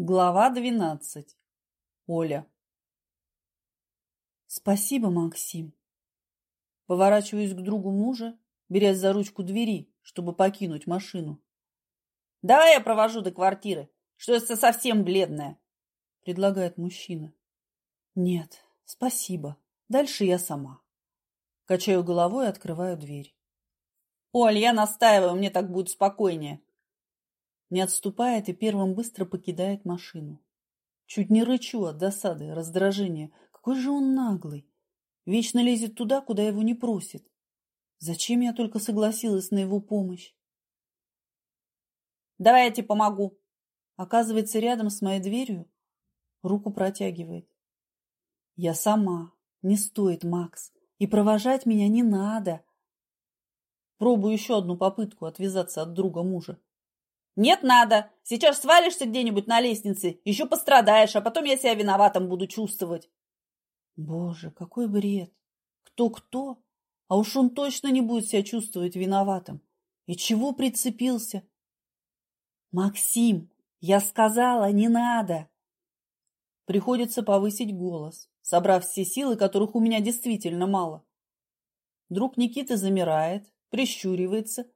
Глава двенадцать. Оля. Спасибо, Максим. Поворачиваюсь к другу мужа, берясь за ручку двери, чтобы покинуть машину. Давай я провожу до квартиры, что это совсем бледная, предлагает мужчина. Нет, спасибо. Дальше я сама. Качаю головой и открываю дверь. Оль, я настаиваю, мне так будет спокойнее не отступает и первым быстро покидает машину. Чуть не рычу от досады, раздражения. Какой же он наглый. Вечно лезет туда, куда его не просит. Зачем я только согласилась на его помощь? Давай я тебе помогу. Оказывается, рядом с моей дверью руку протягивает. Я сама. Не стоит, Макс. И провожать меня не надо. Пробую еще одну попытку отвязаться от друга мужа. «Нет, надо. Сейчас свалишься где-нибудь на лестнице, еще пострадаешь, а потом я себя виноватым буду чувствовать». Боже, какой бред! Кто-кто? А уж он точно не будет себя чувствовать виноватым. И чего прицепился? Максим, я сказала, не надо. Приходится повысить голос, собрав все силы, которых у меня действительно мало. Друг Никиты замирает, прищуривается,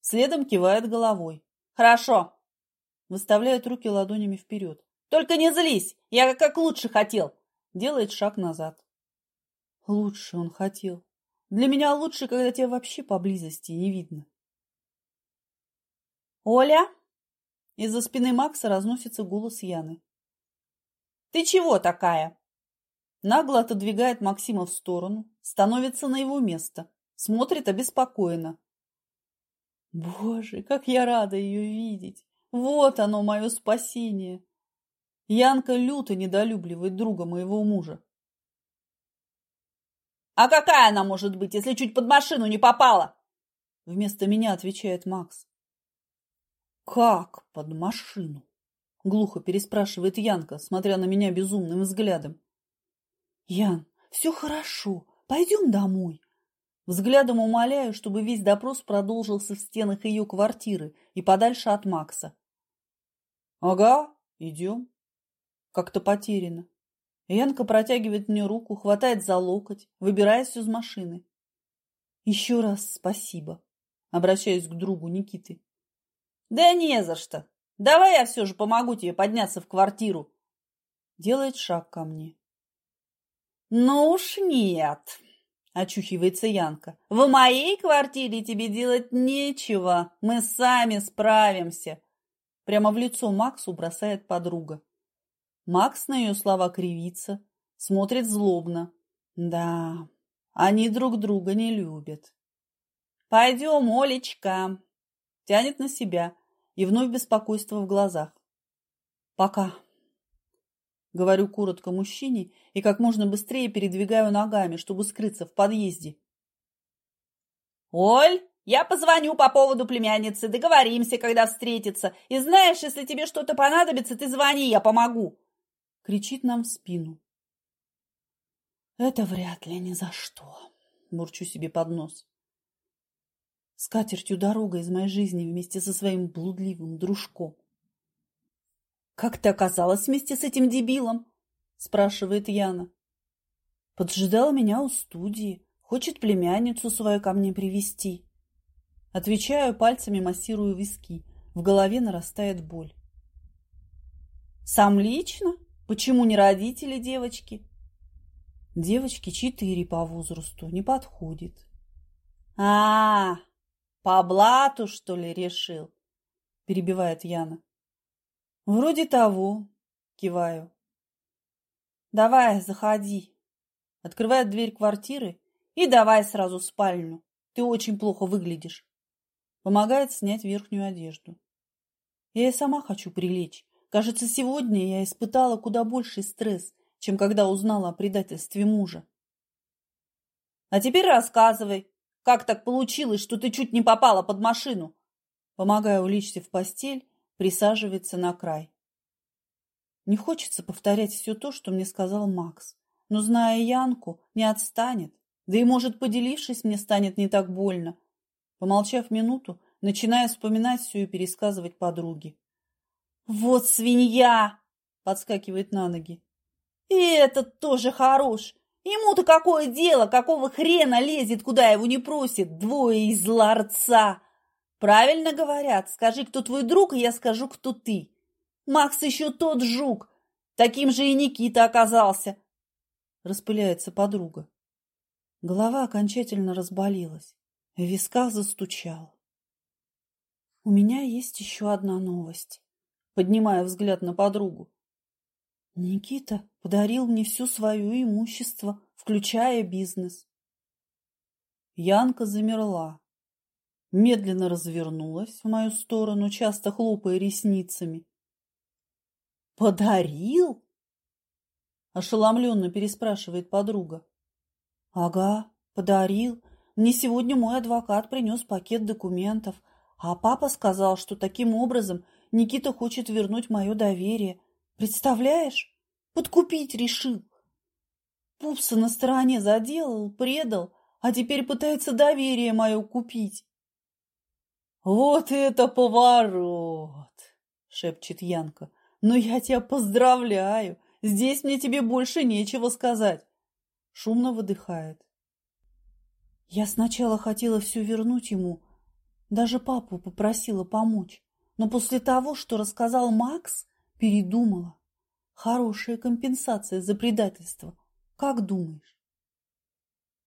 следом кивает головой. Хорошо. Выставляет руки ладонями вперед. Только не злись, я как лучше хотел. Делает шаг назад. Лучше он хотел. Для меня лучше, когда тебя вообще поблизости не видно. Оля? Из-за спины Макса разносится голос Яны. Ты чего такая? Нагло отодвигает Максима в сторону, становится на его место, смотрит обеспокоенно. Боже, как я рада ее видеть! Вот оно, мое спасение! Янка люто недолюбливает друга моего мужа. «А какая она может быть, если чуть под машину не попала?» Вместо меня отвечает Макс. «Как под машину?» Глухо переспрашивает Янка, смотря на меня безумным взглядом. «Ян, все хорошо, пойдем домой. Взглядом умоляю, чтобы весь допрос продолжился в стенах ее квартиры и подальше от Макса. Ага, идем. Как-то потеряно. Янка протягивает мне руку, хватает за локоть, выбираясь из машины. Еще раз спасибо. Обращаюсь к другу Никиты. Да не за что. Давай я все же помогу тебе подняться в квартиру. Делает шаг ко мне. Ну уж нет. – очухивается Янка. «В моей квартире тебе делать нечего. Мы сами справимся». Прямо в лицо Максу бросает подруга. Макс на ее слова кривится, смотрит злобно. Да, они друг друга не любят. «Пойдем, Олечка!» Тянет на себя и вновь беспокойство в глазах. «Пока!» Говорю коротко мужчине и как можно быстрее передвигаю ногами, чтобы скрыться в подъезде. «Оль, я позвоню по поводу племянницы, договоримся, когда встретиться. И знаешь, если тебе что-то понадобится, ты звони, я помогу!» Кричит нам в спину. «Это вряд ли ни за что!» Бурчу себе под нос. С катертью дорога из моей жизни вместе со своим блудливым дружком. «Как ты оказалась вместе с этим дебилом?» – спрашивает Яна. «Поджидал меня у студии. Хочет племянницу свою ко мне привести. Отвечаю, пальцами массирую виски. В голове нарастает боль. «Сам лично? Почему не родители девочки?» «Девочки четыре по возрасту, не подходит». «А, -а, -а по блату, что ли, решил?» – перебивает Яна. Вроде того, киваю. Давай, заходи. Открывает дверь квартиры и давай сразу в спальню. Ты очень плохо выглядишь. Помогает снять верхнюю одежду. Я и сама хочу прилечь. Кажется, сегодня я испытала куда больший стресс, чем когда узнала о предательстве мужа. А теперь рассказывай, как так получилось, что ты чуть не попала под машину? Помогаю улечься в постель присаживается на край. Не хочется повторять все то, что мне сказал Макс, но, зная Янку, не отстанет, да и, может, поделившись, мне станет не так больно. Помолчав минуту, начиная вспоминать все и пересказывать подруге. Вот свинья! Подскакивает на ноги. И этот тоже хорош. Ему-то какое дело, какого хрена лезет, куда его не просит, двое из ларца. Правильно говорят, скажи, кто твой друг, и я скажу, кто ты. Макс еще тот жук, таким же и Никита оказался. Распыляется подруга. Голова окончательно разболелась, в висках застучала. У меня есть еще одна новость, поднимая взгляд на подругу. Никита подарил мне всю свое имущество, включая бизнес. Янка замерла, медленно развернулась в мою сторону, часто хлопая ресницами. «Подарил?» – ошеломленно переспрашивает подруга. «Ага, подарил. Мне сегодня мой адвокат принес пакет документов, а папа сказал, что таким образом Никита хочет вернуть мое доверие. Представляешь? Подкупить решил. Пупса на стороне заделал, предал, а теперь пытается доверие мое купить. «Вот это поворот!» — шепчет Янка. «Ну я тебя поздравляю! Здесь мне тебе больше нечего сказать!» Шумно выдыхает. Я сначала хотела все вернуть ему, даже папу попросила помочь. Но после того, что рассказал Макс, передумала. Хорошая компенсация за предательство. Как думаешь?